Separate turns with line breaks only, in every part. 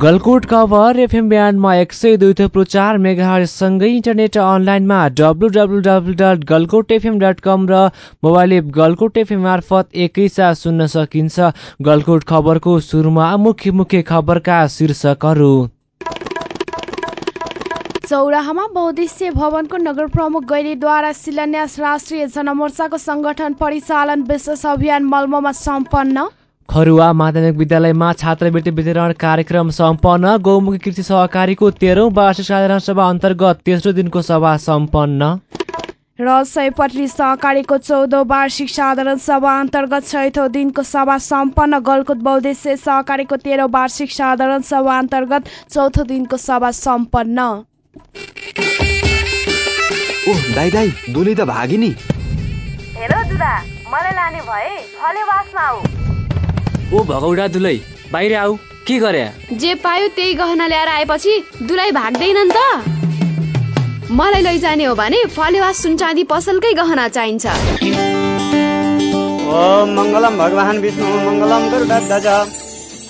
गलकुट खबर एफएम ब्यान्डमा एक सय दुई थुप्रो चार मेगाहरूसँगै इन्टरनेट अनलाइनमा W W W dot Galkot FM dot com र मोबाइल एप गलकोट एफएम मार्फत एकैसाथ सुन्न सकिन्छ। गलकोट खबरको सुरुमा मुख्य मुख्य खबरका शीर्षकहरू।
चौराहामा बहुद्देश्य भवनको नगर प्रमुख गैरीद्वारा शिलान्यास राष्ट्रिय जनमोर्चाको सङ्गठन परिचालन विशेष अभियान मल्मोमा सम्पन्न।
खरुवा माध्यमिक विद्यालयमा छात्रवृत्ति वितरण कार्यक्रम सम्पन्न। गौमुखी कृषि सहकारीको तेह्रौँ वार्षिक साधारण सभा अन्तर्गत तेस्रो दिनको सभा सम्पन्न।
र सयपत्री सहकारीको चौधौँ वार्षिक साधारण सभा अन्तर्गत छैठौँ दिनको सभा सम्पन्न। गलकुट बौद्धेश्य सहकारीको तेह्रौँ वार्षिक साधारण सभा अन्तर्गत चौथो दिनको सभा सम्पन्न।
ओह दाई दाई दुली त भागी नि।
हेलो दुदा। मलाई लाने भए फलेवासमा आऊ।
ओ भगौडा दुलै बाहिर आऊ के गरे?
जे पायो त्यही गहना ल्याएर आएपछि दुलाई भाग्दैन नि त। मलाई लैजाने हो भने फलेवास सुनचाँदी पसलकै गहना चाहिन्छ।
ओम मङ्गलम भगवान् विष्णु मङ्गलम गरुडध्वज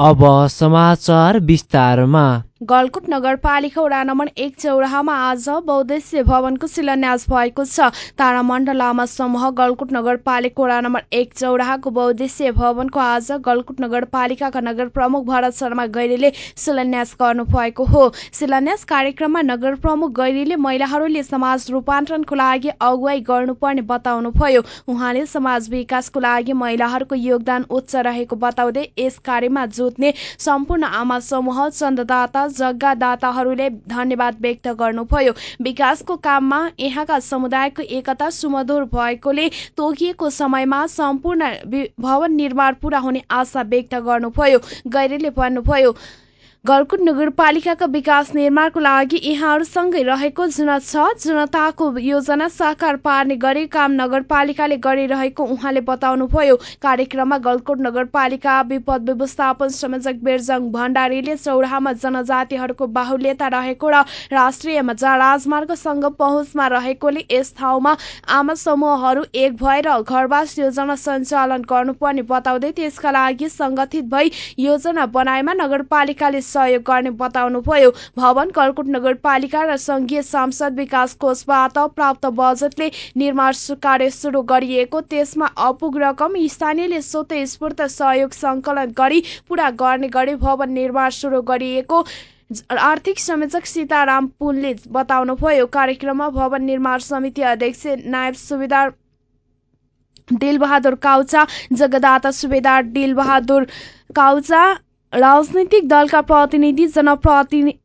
अब समाचार विस्तारमा।
गलकुट नगरपालिका वडा नम्बर एक चौराहामा आज बहुद्देश्य भवनको शिलान्यास भएको छ। तारामण्डल लामा समूह गलकुट नगरपालिका वडा नम्बर एक चौराहाको बहुद्देश्य भवनको आज गलकुट नगरपालिकाका नगर प्रमुख भरत शर्मा गैरीले शिलान्यास गर्नु भएको हो। शिलान्यास कार्यक्रममा नगर प्रमुख गैरीले महिलाहरूले समाज रूपान्तरणको लागि अगुवाई गर्नुपर्ने बताउनुभयो। उहाँले समाज विकासको लागि महिलाहरूको योगदान उच्च रहेको बताउँदै यस कार्यमा जुट्ने सम्पूर्ण आमा समूह चन्ददाता जग्गादाताहरूले धन्यवाद व्यक्त गर्नुभयो। विकासको काममा यहाँका समुदायको एकता सुमधुर भएकोले तोकिएको समयमा सम्पूर्ण भवन निर्माण पूरा हुने आशा व्यक्त गर्नुभयो। गैरेले भन्नुभयो गलकुट नगरपालिकाका विकास निर्माणको लागि यहाँहरूसँगै रहेको जुन छ जनताको योजना साकार पार्ने गरी काम नगरपालिकाले गरिरहेको उहाँले बताउनुभयो। कार्यक्रममा गलकुट नगरपालिका विपद व्यवस्थापन संयोजक बेरजङ भण्डारीले चौराहामा जनजातिहरूको बाहुल्यता रहेको र राष्ट्रिय राजमार्गसँग पहुँचमा रहेकोले यस ठाउँमा आमा समूहहरू एक भएर घरवास योजना सञ्चालन गर्नुपर्ने बताउँदै त्यसका लागि संगठित भई योजना बनाएमा नगरपालिकाले सहयोग गर्ने बताउनुभयो। भवन कलकुट नगरपालिका र संघीय सांसद विकास कोषबाट प्राप्त बजेटले निर्माण कार्य सुरु गरिएको त्यसमा अपुग रकम स्थानीयले स्वतः स्फूर्त सहयोग सङ्कलन गरी पूरा गर्ने गरी भवन निर्माण सुरु गरिएको आर्थिक संयोजक सीताराम पुनले बताउनुभयो। कार्यक्रममा भवन निर्माण समिति अध्यक्ष नायब सुबेदार डिलबहादुर काउचा जगदाता सुबेदार डिलबहादुर काउचा राजनैतिक दलका प्रतिनिधि जनप्रतिनिधि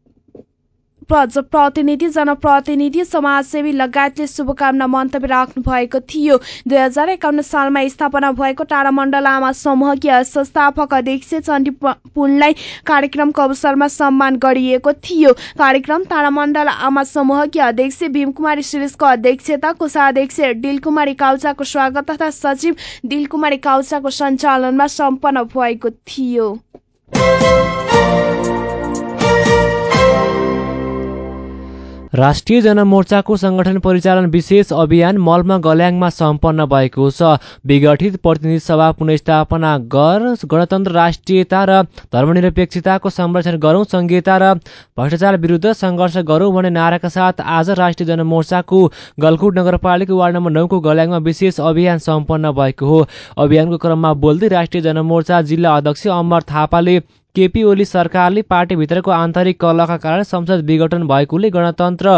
प्रतिनिधि जनप्रतिनिधि समाजसेवी लगायतले शुभकामना मन्तव्य राख्नु भएको थियो। दुई हजार एकाउन्न सालमा स्थापना भएको टाढामण्डल आमा समूहकी संस्थापक अध्यक्ष चण्डी पुनलाई कार्यक्रमको अवसरमा सम्मान गरिएको थियो। कार्यक्रम तारामण्डल आमा समूहकी अध्यक्ष भीमकुमारी शिरिषको अध्यक्षता कोषाध्यक्ष डिलकुमारी काउचाको स्वागत तथा सचिव दिलकुमारी काउचाको सञ्चालनमा सम्पन्न भएको थियो।
Música राष्ट्रिय जनमोर्चाको संगठन परिचालन विशेष अभियान मलमा गल्याङमा सम्पन्न भएको छ। विघटित प्रतिनिधि सभा पुनस्थापना गर गणतन्त्र राष्ट्रियता र धर्मनिरपेक्षताको संरक्षण गरौँ संघीयता र भ्रष्टाचार विरुद्ध सङ्घर्ष गरौँ भन्ने नाराका साथ आज राष्ट्रिय जनमोर्चाको गलकुट नगरपालिका वार्ड नम्बर नौको गल्याङमा विशेष अभियान सम्पन्न भएको हो। अभियानको क्रममा बोल्दै राष्ट्रिय जनमोर्चा जिल्ला अध्यक्ष अमर थापाले केपी ओली सरकारले पार्टीभित्रको आन्तरिक कलहका कारण संसद विघटन भएकोले गणतन्त्र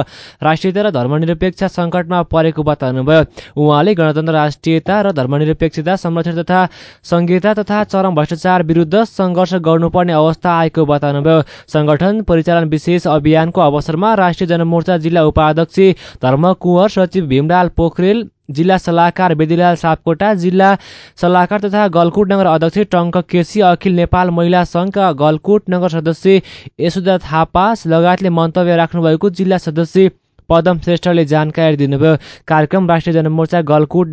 राष्ट्रियता र धर्मनिरपेक्ष सङ्कटमा परेको बताउनुभयो। उहाँले गणतन्त्र राष्ट्रियता र धर्मनिरपेक्षता संरक्षण तथा संघीयता तथा चरम भ्रष्टाचार विरुद्ध सङ्घर्ष गर्नुपर्ने अवस्था आएको बताउनुभयो। सङ्गठन परिचालन विशेष अभियानको अवसरमा राष्ट्रिय जनमोर्चा जिल्ला उपाध्यक्ष धर्म कुँवर सचिव भीमलाल पोखरेल जिल्ला सल्लाहकार वेदीलाल सापकोटा जिल्ला सल्लाहकार तथा गलकुट नगर अध्यक्ष टङ्क केसी अखिल नेपाल महिला सङ्घका गलकुट नगर सदस्य यशोदा थापा लगायतले मन्तव्य राख्नुभएको जिल्ला सदस्य पदम श्रेष्ठले जानकारी दिनुभयो। कार्यक्रम राष्ट्रिय जनमोर्चा गलकुट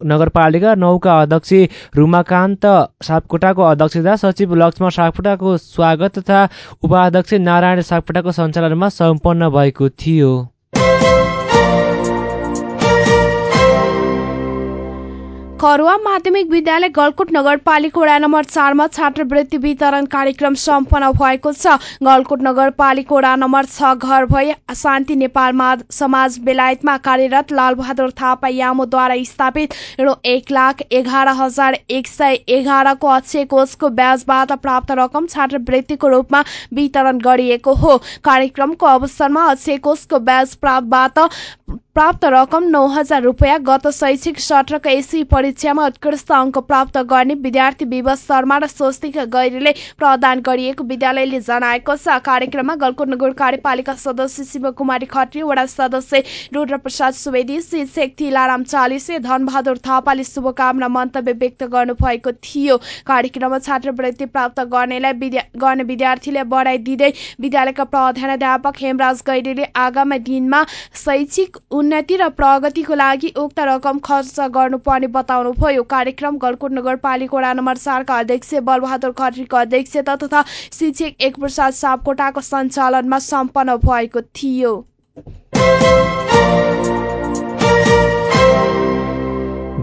नगरपालिका नौका अध्यक्ष रुमाकान्त सापकोटाको अध्यक्षता सचिव लक्ष्मण सापकोटाको स्वागत तथा उपाध्यक्ष नारायण सापकोटाको सञ्चालनमा सम्पन्न भएको थियो।
खरुवा माध्यमिक विद्यालय गलकुट नगरपालिका वडा नम्बर चारमा छात्रवृत्ति वितरण कार्यक्रम सम्पन्न भएको छ। गलकुट नगरपालिका वडा नम्बर छ घर भई शान्ति नेपाल समाज बेलायतमा कार्यरत लालबहादुर थापा यामोद्वारा स्थापित रु एक लाख एघार हजार एक सय एघारको अक्षय कोषको ब्याजबाट प्राप्त रकम छात्रवृत्तिको रूपमा वितरण गरिएको हो। कार्यक्रमको अवसरमा अक्षय कोषको ब्याज प्राप्तबाट प्राप्त रकम नौ हजार रुपियाँ गत शैक्षिक सत्रको एसी परीक्षामा उत्कृष्ट अङ्क प्राप्त गर्ने विद्यार्थी विवश शर्मा र स्वस्तिका गैरीले प्रदान गरिएको विद्यालयले जनाएको छ। कार्यक्रममा गलकुट नगर कार्यपालिका सदस्य शिवकुमारी खत्री वडा सदस्य रुद्र प्रसाद सुवेदी शिक्षक थिलाराम चालिसे धनबहादुर थापाले शुभकामना मन्तव्य व्यक्त गर्नुभएको थियो। कार्यक्रममा छात्रवृत्ति प्राप्त गर्नेलाई गर्ने विद्यार्थीले बढाइ दिँदै विद्यालयका प्रधानाध्यापक हेमराज गैरीले आगामी दिनमा शैक्षिक उन्नति र प्रगतिको लागि उक्त रकम खर्च गर्नुपर्ने बताउनुभयो। कार्यक्रम गलकुट नगरपालिका वडा नम्बर चारका अध्यक्ष बलबहादुर खत्रीको अध्यक्षता तथा शिक्षक एक प्रसाद सापकोटाको सञ्चालनमा सम्पन्न भएको थियो।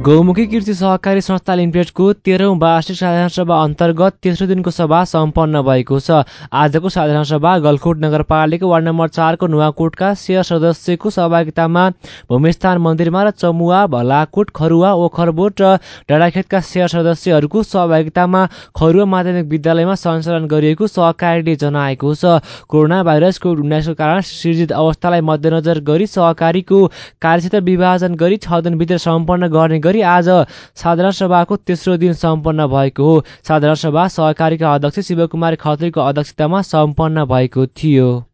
गौमुखी कृषि सहकारी संस्था लिमिटेडको तेह्रौँ वार्षिक साधारण सभा अन्तर्गत तेस्रो दिनको सभा सम्पन्न भएको छ। आजको साधारण सभा गलकोट नगरपालिका वार्ड नम्बर चारको नुवाकोटका सेयर सदस्यको सहभागितामा भूमिस्थान मन्दिरमा र चमुवा भलाकोट खरुवा ओखरबोट र डाँडाखेतका सेयर सदस्यहरूको सहभागितामा खरुवा माध्यमिक विद्यालयमा सञ्चालन गरिएको सहकारीले जनाएको छ। कोरोना भाइरस कोभिड उन्नाइसको कारण सृजित अवस्थालाई मध्यनजर गरी सहकारीको कार्यक्षेत्र विभाजन गरी छ दिनभित्र सम्पन्न गर्ने गरी आज साधारण सभाको तेस्रो दिन सम्पन्न भएको हो। साधारण सभा सहकारीका अध्यक्ष शिवकुमार खत्रीको अध्यक्षतामा सम्पन्न भएको थियो।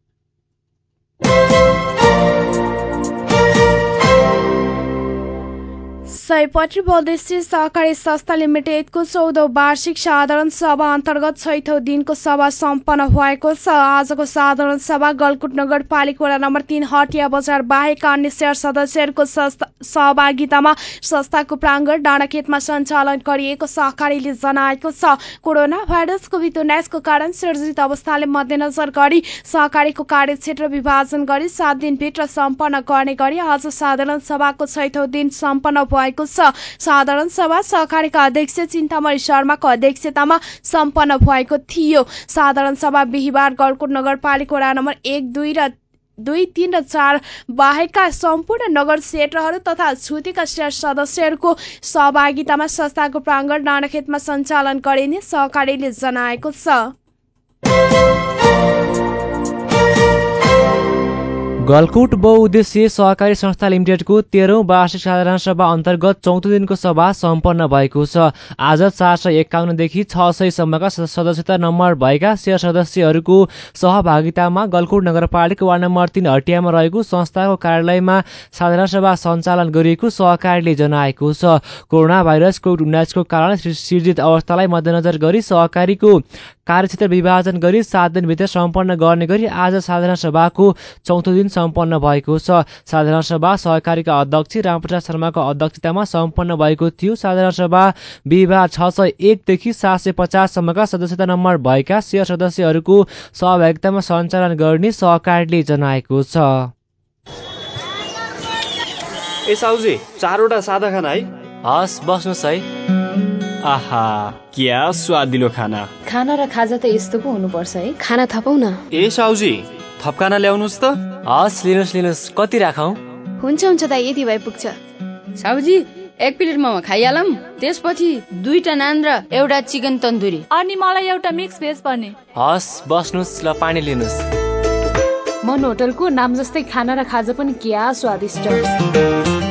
सयपत्री बौद्धिस्ट सहकारी संस्था लिमिटेडको चौधौँ वार्षिक साधारण सभा अन्तर्गत छैठौँ दिनको सभा सम्पन्न भएको छ। आजको साधारण सभा गलकुट नगरपालिका नम्बर तीन हटिया बजार बाहेक अन्य सेयर सदस्यहरूको सहभागितामा संस्थाको प्राङ्गण डाँडाखेतमा सञ्चालन गरिएको सहकारीले जनाएको छ। कोरोना भाइरस कोभिड उन्नाइसको कारण सृजित अवस्थाले मध्यनजर गरी सहकारीको कार्यक्षेत्र विभाजन गरी सात दिनभित्र सम्पन्न गर्ने गरी आज साधारण सभाको छैठौँ दिन सम्पन्न भएको छ। साधारण सभा सहकारीका अध्यक्ष चिन्तामणि शर्माको अध्यक्षतामा सम्पन्न भएको थियो। साधारण सभा बिहिबार गलकोट नगरपालिका वडा नम्बर एक दुई र दुई तिन र चार बाहेकका सम्पूर्ण नगर क्षेत्रहरू तथा छुटेका सदस्यहरूको सहभागितामा संस्थाको प्राङ्गण डाँडाखेतमा सञ्चालन गरिने सहकारीले जनाएको छ।
गलकुट बहुउद्देश्य सहकारी संस्था लिमिटेडको तेह्रौँ वार्षिक साधारण सभा अन्तर्गत चौथो दिनको सभा सम्पन्न भएको छ। आज चार सय एकाउन्नदेखि छ सयसम्मका सदस्यता नम्बर भएका सेयर सदस्यहरूको सहभागितामा गलकुट नगरपालिका वार्ड नम्बर तिन हटियामा रहेको संस्थाको कार्यालयमा साधारण सभा सञ्चालन गरिएको सहकारीले जनाएको छ। कोरोना भाइरस कोभिड उन्नाइसको कारण सृजित अवस्थालाई मध्यनजर गरी सहकारीको कार्यक्षेत्र विभाजन गरी सात दिनभित्र सम्पन्न गर्ने गरी आज साधारण सभाको चौथो दिन सम्पन्न भएको छ। साधारण सभा सहकारीका अध्यक्ष रामप्रसाद शर्माको अध्यक्षतामा सम्पन्न भएको थियो। साधारण सभा बिहिबार छ सय एकदेखि सात सय पचाससम्मका सदस्यता नम्बर भएका सेयर सदस्यहरूको सहभागितामा सञ्चालन गर्ने सहकारीले जनाएको छ।
ए साउजी चारवटा सादा खाना है?
हस् बस्नुहोस् है।
आहा क्या स्वादिलो खाना।
खाना र खाजा त यस्तो पो हुनुपर्छ है।
खाना थपौ न
ए साउजी थपकाना ल्याउनुहोस् त।
हस् लिनुहोस् लिनुहोस्। कति राखौँ?
हुन्छ हुन्छ दाइ यति भए पुग्छ
साउजी एक प्लेट मोमो खाइहालौँ। त्यसपछि दुईटा नान र एउटा चिकन तन्दुरी।
अनि मलाई एउटा मिक्स भेज पर्ने
हस् बस्नुहोस् ल पानी लिनुहोस्।
मन होटलको नाम जस्तै खाना र खाजा पनि क्या स्वादिष्ट।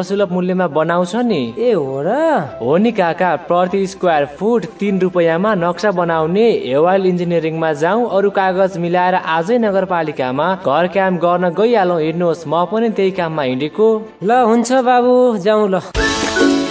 सर्वसुलभ मूल्यमा बनाउँछ नि।
ए हो र?
हो नि काका प्रति स्क्वायर फुट तिन रुपियाँमा नक्सा बनाउने हेवाइल इन्जिनियरिङमा जाउँ अरू कागज मिलाएर आजै नगरपालिकामा घर काम गर्न गइहालौँ हेर्नुहोस् म पनि त्यही काममा हिँडेको।
ल हुन्छ बाबु जाउँ ल।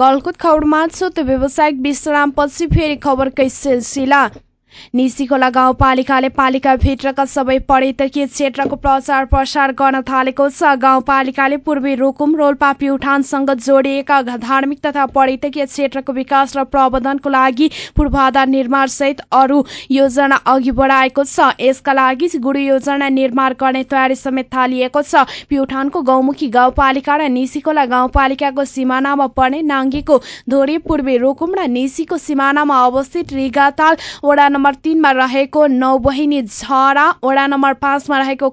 गलकुट खबरमा छोटो व्यावसायिक विश्रामपछि फेरि खबरकै सिलसिला। निसीखोला गाउँपालिकाले पालिकाभित्रका सबै पर्यटकीय क्षेत्रको प्रचार प्रसार गर्न थालेको छ। गाउँपालिकाले पूर्वी रुकुम रोल्पा प्युठानसँग जोडिएका धार्मिक तथा पर्यटकीय क्षेत्रको विकास र प्रबन्धनको लागि पूर्वाधार निर्माण सहित अरू योजना अघि बढाएको छ। यसका लागि गुरु योजना निर्माण गर्ने तयारी समेत थालिएको छ। प्युठानको गौमुखी गाउँपालिका र निसीखोला गाउँपालिकाको सिमानामा पर्ने नाङ्गीको धोरी पूर्वी रुकुम र निसीको सिमानामा अवस्थित रिगाताल वडा नम्बर तिनमा रहेको नौ बहिनी झरा वडा नम्बर पाँचमा रहेको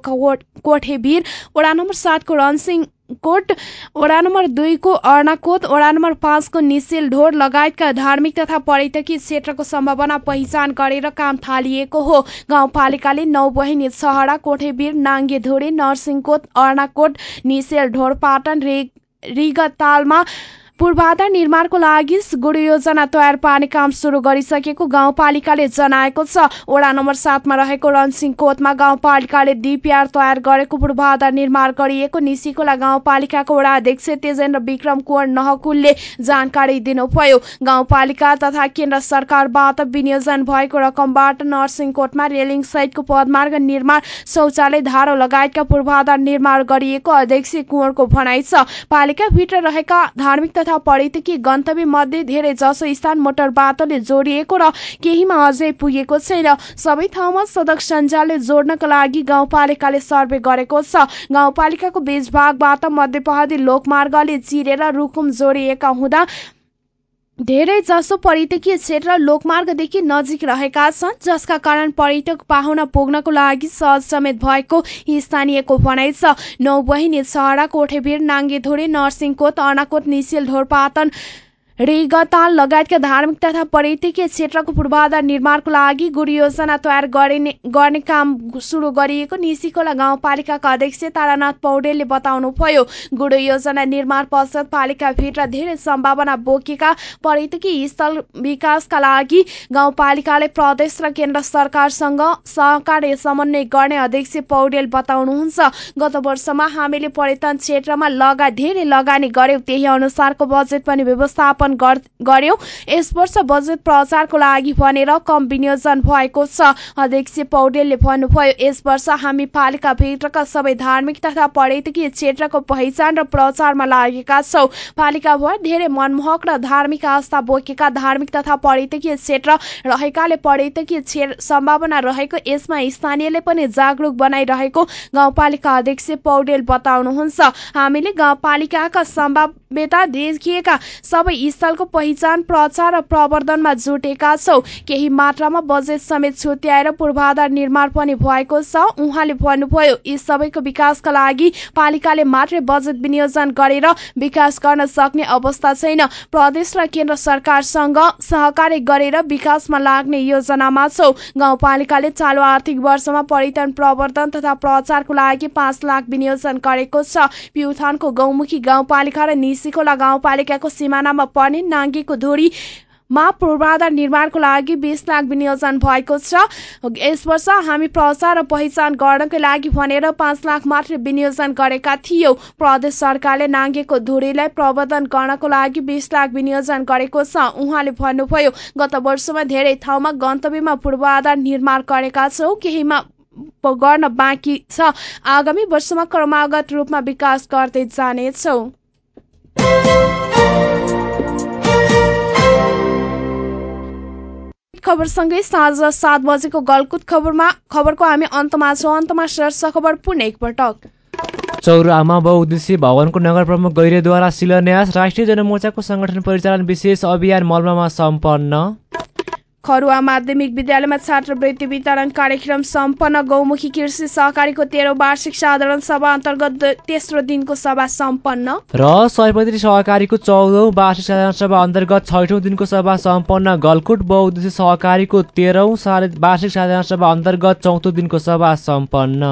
कोठेवीर वडा नम्बर सातको रनसिंह कोट वडा नम्बर दुईको अर्णाकोट वडा नम्बर पाँचको निसेल ढोर लगायतका धार्मिक तथा पर्यटकीय क्षेत्रको सम्भावना पहिचान गरेर काम थालिएको हो। गाउँपालिकाले नौ बहिनी छहरा कोठेवीर नाङ्गे धोरे नरसिंहकोट अर्णाकोट निसेल ढोर पाटन रिगतालमा पूर्वाधार निर्माणको लागि गुरु योजना तयार पार्ने काम सुरु गरिसकेको गाउँपालिकाले जनाएको छ। वडा नम्बर सातमा रहेको रनसिंह कोतमा गाउँपालिकाले डिपिआर तयार गरेको पूर्वाधार निर्माण गरिएको निसिकोला गाउँपालिकाको वडा अध्यक्ष तेजेन्द्र विक्रम कुवर नहकुलले जानकारी दिनुभयो। गाउँपालिका तथा केन्द्र सरकारबाट विनियोजन भएको रकमबाट नर्सिङ कोटमा रेलिङ सहितको पदमार्ग निर्माण शौचालय धारो लगायतका पूर्वाधार निर्माण गरिएको अध्यक्ष कुवरको भनाइ छ। पालिकाभित्र रहेका धार्मिक तथा पर्यटकीय गन्तव्य मध्ये धेरै जसो स्थान मोटर बाटोले जोडिएको र केहीमा अझै पुगेको छैन। सबै ठाउँमा सडक सञ्जालले जोड्नका लागि गाउँपालिकाले सर्वे गरेको छ। गाउँपालिकाको बीच भागबाट मध्यपहरी लोकमार्गले चिरेर रुकुम जोडिएका हुँदा धेरै जसो पर्यटकीय क्षेत्र लोकमार्गदेखि नजिक रहेका छन् जसका कारण पर्यटक पाहुना पुग्नको लागि सहज समेत भएको स्थानीयको भनाइ छ। नौ बहिनी छहरा कोठेभिर नाङ्गेधुरी नरसिंहकोट अर्णाकोट निसेल ढोरपातन रेगताल लगायतका धार्मिक तथा पर्यटकीय क्षेत्रको पूर्वाधार निर्माणको लागि गुरु योजना तयार गरिने गर्ने काम सुरु गरिएको निसीखोला गाउँपालिकाका अध्यक्ष तारानाथ पौडेलले बताउनुभयो। गुरु योजना निर्माण पश्चात पालिकाभित्र धेरै सम्भावना बोकेका पर्यटकीय स्थल विकासका लागि गाउँपालिकाले प्रदेश र केन्द्र सरकारसँग सहकार्य समन्वय गर्ने अध्यक्ष पौडेल बताउनुहुन्छ। गत वर्षमा हामीले पर्यटन क्षेत्रमा लगा धेरै लगानी गर्यौं। त्यही अनुसारको बजेट पनि व्यवस्थापन निर्माण गर्यो। यस वर्ष बजेट प्रचारको लागि भनेर कम विनियोजन भएको छ। अध्यक्ष पौडेलले भन्नुभयो यस वर्ष हामी पालिका भित्रका सबै धार्मिक तथा पर्यटकीय क्षेत्रको पहिचान र प्रचारमा लागेका छौँ। पालिकाभर धेरै मनमोहक र धार्मिक आस्था बोकेका धार्मिक तथा पर्यटकीय क्षेत्र रहेकाले पर्यटकीय सम्भावना रहेको यसमा स्थानीयले पनि जागरूक बनाइरहेको गाउँपालिका अध्यक्ष पौडेल बताउनुहुन्छ। हामीले गाउँपालिकाका सम्भाव्यता देखिएका सबै स्थलको पहिचान प्रचार र प्रवर्धनमा जुटेका छौँ। केही मात्रामा बजेट समेत छुट्याएर पूर्वाधार निर्माण पनि भएको छ। उहाँले भन्नुभयो यी सबैको विकासका लागि पालिकाले मात्रै बजेट विनियोजन गरेर विकास गर्न सक्ने अवस्था छैन। प्रदेश र केन्द्र सरकारसँग सहकार्य गरेर विकासमा लाग्ने योजनामा छौ। गाउँपालिकाले चालु आर्थिक वर्षमा पर्यटन प्रवर्धन तथा प्रचारको लागि पाँच लाख विनियोजन गरेको छ। प्युथानको गौमुखी गाउँपालिका र निसिकोला गाउँपालिकाको सिमानामा पर्ने नाङ्गेको धुरी मा पूर्वाधार निर्माणको लागि बिस लाख विनियोजन भएको छ। यस वर्ष हामी प्रचार र पहिचान गर्नको लागि भनेर पाँच लाख मात्र विनियोजन गरेका थियौँ। प्रदेश सरकारले नाङ्गेको धुरीलाई प्रवर्धन गर्नको लागि बिस लाख विनियोजन गरेको छ। उहाँले भन्नुभयो गत वर्षमा धेरै ठाउँमा गन्तव्यमा पूर्वाधार निर्माण गरेका छौँ केहीमा गर्न बाँकी छ। आगामी वर्षमा क्रमागत रूपमा विकास गर्दै जानेछौँ। खबरसँगै साँझ सात बजेको गलकुत खबरमा खबरको हामी अन्तमा छौँ। अन्तमा शीर्ष खबर पुनः एकपटक।
चौरामा बहुद्देश्य भवनको नगर प्रमुख गैरेद्वारा शिलान्यास राष्ट्रिय जनमोर्चाको संगठन परिचालन विशेष अभियान मलमामा सम्पन्न।
खरुवा माध्यमिक विद्यालयमा छात्रवृत्ति वितरण कार्यक्रम सम्पन्न। गौमुखी कृषि सहकारीको तेह्रौँ वार्षिक साधारण सभा अन्तर्गत तेस्रो दिनको सभा सम्पन्न।
र सयपत्री सहकारीको चौधौँ वार्षिक साधारण सभा अन्तर्गत छैठौँ दिनको सभा सम्पन्न। गलकुट बहुद्देश्य सहकारीको तेह्रौँ वार्षिक साधारण सभा अन्तर्गत चौथो दिनको सभा सम्पन्न।